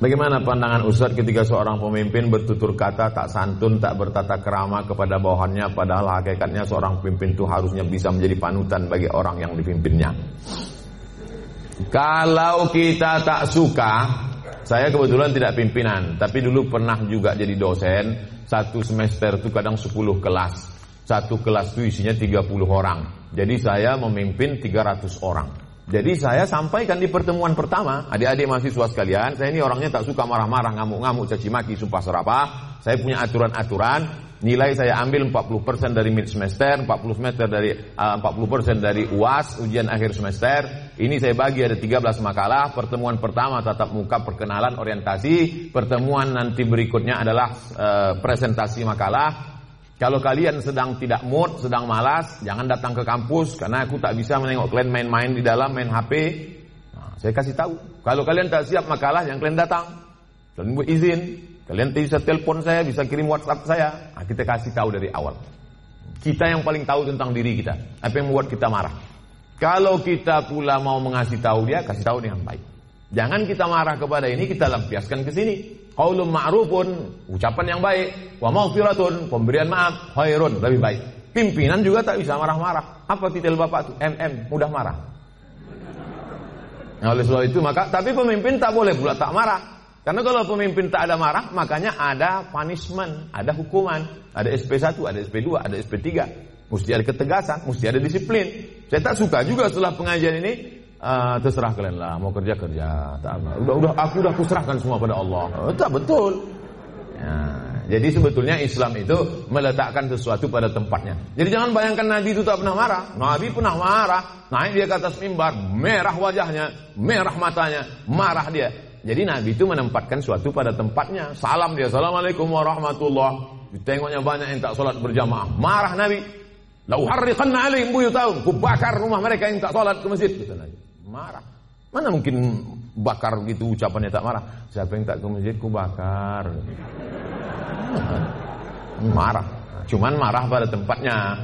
Bagaimana pandangan Ustadz ketika seorang pemimpin bertutur kata tak santun, tak bertata kerama kepada bawahannya padahal hakikatnya seorang pemimpin itu harusnya bisa menjadi panutan bagi orang yang dipimpinnya. Kalau kita tak suka, saya kebetulan tidak pimpinan, tapi dulu pernah juga jadi dosen, satu semester itu kadang 10 kelas. Satu kelas itu isinya 30 orang. Jadi saya memimpin 300 orang. Jadi saya sampaikan di pertemuan pertama, adik-adik mahasiswa sekalian, saya ini orangnya tak suka marah-marah, ngamuk-ngamuk, caci maki, sumpah serapah. Saya punya aturan-aturan, nilai saya ambil 40% dari mid semester, 40 semester dari uh, 40% dari UAS, ujian akhir semester. Ini saya bagi ada 13 makalah. Pertemuan pertama tatap muka perkenalan orientasi, pertemuan nanti berikutnya adalah uh, presentasi makalah, kalau kalian sedang tidak mood, sedang malas, jangan datang ke kampus karena aku tak bisa menengok kalian main-main di dalam, main HP. Nah, saya kasih tahu. Kalau kalian tak siap makalah, yang kalian datang. Kalian buat izin. Kalian bisa telepon saya, bisa kirim WhatsApp saya. Nah, kita kasih tahu dari awal. Kita yang paling tahu tentang diri kita. Apa yang membuat kita marah. Kalau kita pula mau mengasih tahu dia, kasih tahu dengan baik. Jangan kita marah kepada ini, kita lampiaskan ke sini. Qaulun ma'rufun, ucapan yang baik. Wa maghfiratun, pemberian maaf. Khairun, lebih baik. Pimpinan juga tak bisa marah-marah. Apa titel bapak itu? MM, mudah marah. Nah, oleh sebab itu maka, tapi pemimpin tak boleh pula tak marah. Karena kalau pemimpin tak ada marah, makanya ada punishment, ada hukuman, ada SP1, ada SP2, ada SP3. Mesti ada ketegasan, mesti ada disiplin. Saya tak suka juga setelah pengajian ini Uh, terserah kalian lah. Mau kerja kerja. Tak udah udah aku udah kuserahkan semua pada Allah. Oh, tak betul. Ya, jadi sebetulnya Islam itu meletakkan sesuatu pada tempatnya. Jadi jangan bayangkan Nabi itu tak pernah marah. Nabi pernah marah. Naik dia ke atas mimbar merah wajahnya merah matanya marah dia. Jadi Nabi itu menempatkan sesuatu pada tempatnya. Salam dia. Assalamualaikum warahmatullah. Ditengoknya banyak yang tak sholat berjamaah. Marah Nabi. Lau harriqanna alaihim buyutahum, ku bakar rumah mereka yang tak sholat ke masjid. Kata Nabi marah. Mana mungkin bakar gitu ucapannya tak marah. Siapa yang tak ke masjid ku bakar. Marah. Cuman marah pada tempatnya.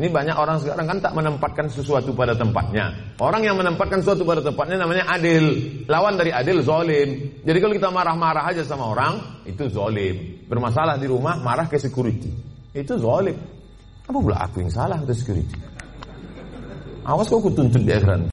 Ini banyak orang sekarang kan tak menempatkan sesuatu pada tempatnya. Orang yang menempatkan sesuatu pada tempatnya namanya adil. Lawan dari adil zolim. Jadi kalau kita marah-marah aja sama orang, itu zolim. Bermasalah di rumah, marah ke security. Itu zolim. Apa pula aku yang salah ke security? Awas kau kutuntut di akhirat.